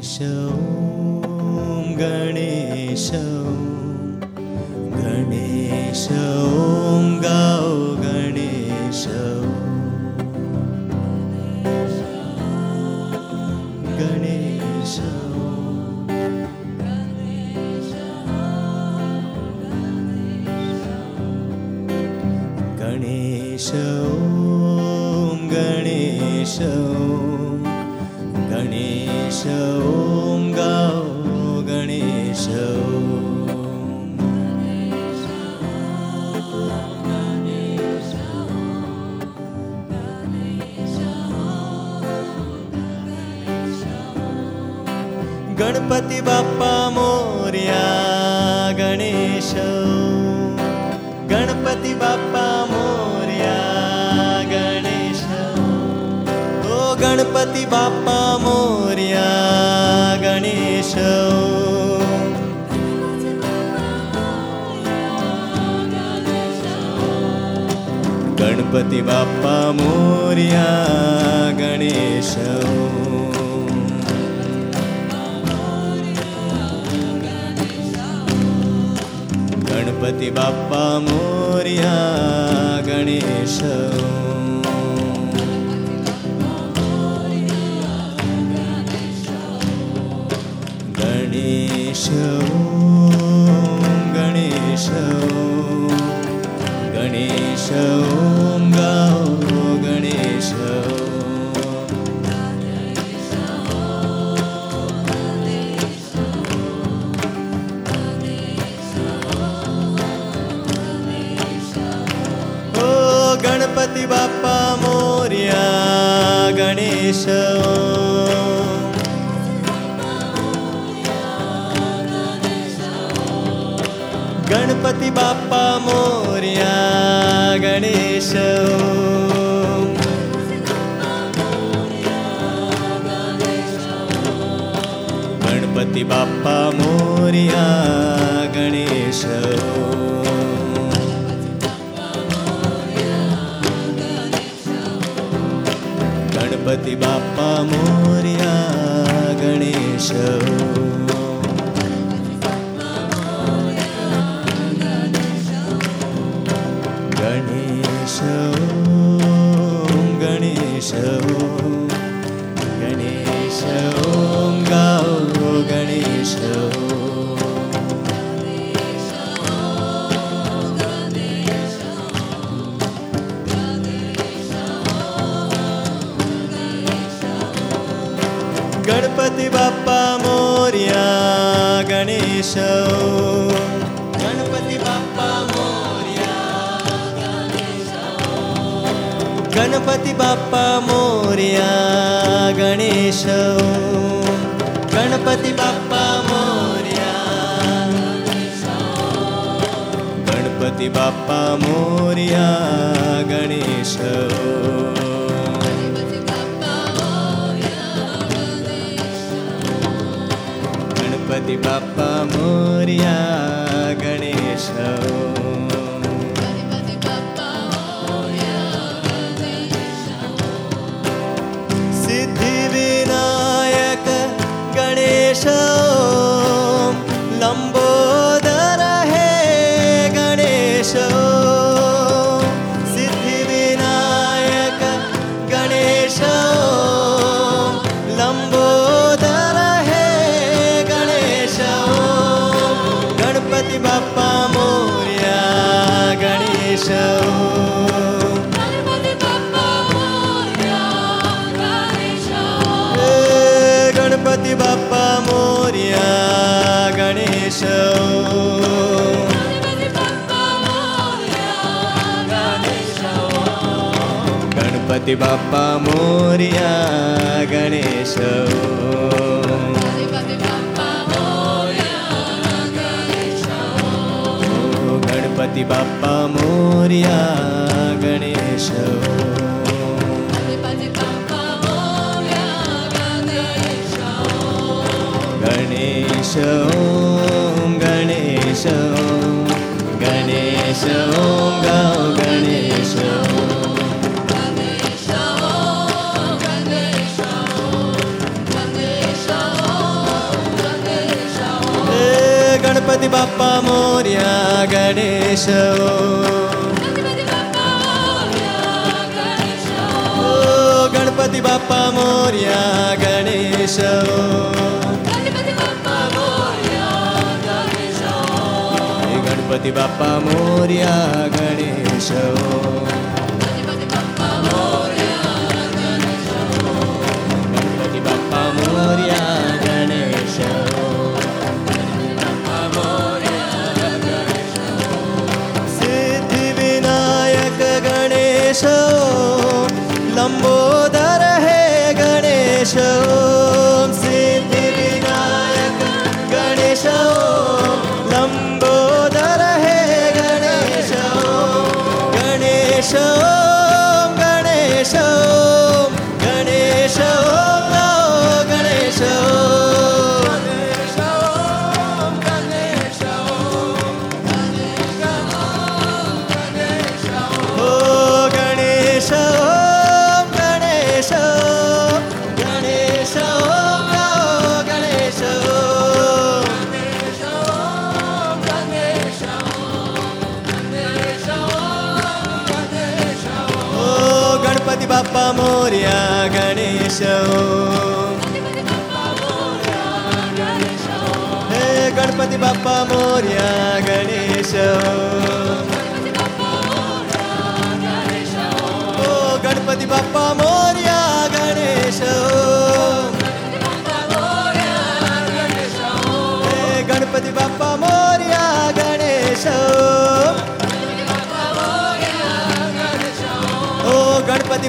गणेश ॐ गणेश ॐ गणेश ॐ गाओ गणेश ॐ गणेश ॐ गणेश ॐ गणेश ॐ गणेश ॐ गाओ गणेश ॐ गणपती बाप्पा मोर्या गणेश गणपती बाप्पा मोर्या गणेश ओ गणपती बाप्पा मोर्या गणेश गणपती बाप्पा मोर्या गणेश गणपती बाप्पा मोर्या गणेश गणेश गणेश गणेश गाओ गणेश ओ गणपती बाप्पा मोर्या गणेश गणपती बाप्पा मोर्या गणेश गणपती बाप्पा मोर्या गणेश गणपती बाप्पा मोर्या गणेश गणेश गणेश गणेश गाओ गणेश गणपती बाप्पा मोर्या गणेश गणपती बाप्पा गणपती बाप्पा मोर्या गणेश गणपती बाप्पा मोर्या गणपती बाप्पा मोर्या गणेश गणपती बाप्पा मोर्या गणेश गणपती बाप्पा मोर्या गणेश गणपती बाप्पा मोर्या गणेश ओ Ganpati Bappa Morya Ganesh ganesh om ganesh om ganesh om ganesh ganpati bappa moriya ganesh ganpati bappa moriya ganesh ganpati bappa moriya ganesh Ganpati Bappa Morya Ganesh Bappa Morya Ganesh हे गणपती बाप्पा मोर्या गणेश ओ Ganpati Bappa Morya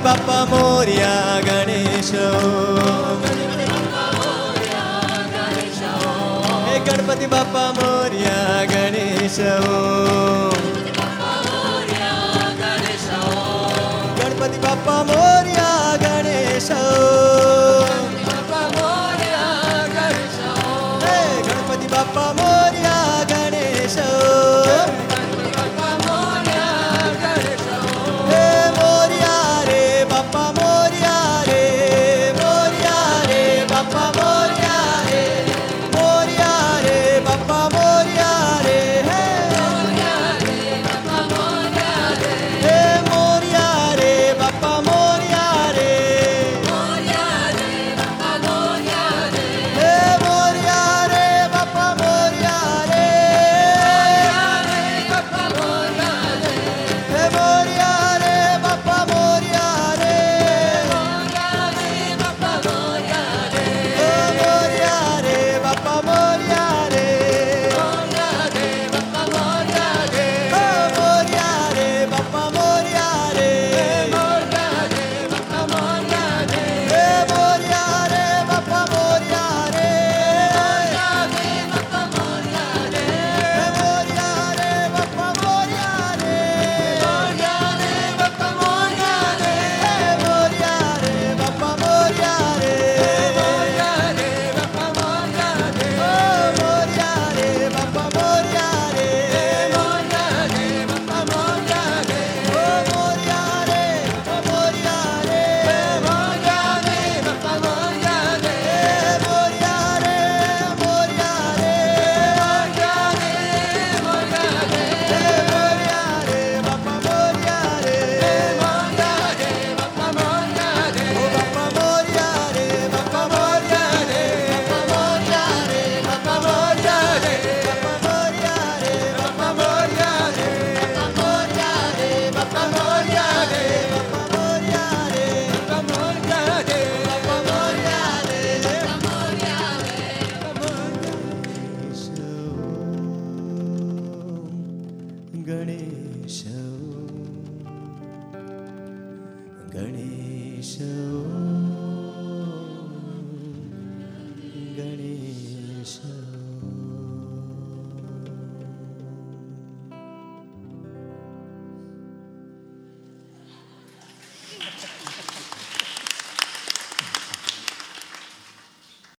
Bappa Moria Ganesha Hey Bappa Moria Ganesha Hey Bappa Moria Ganesha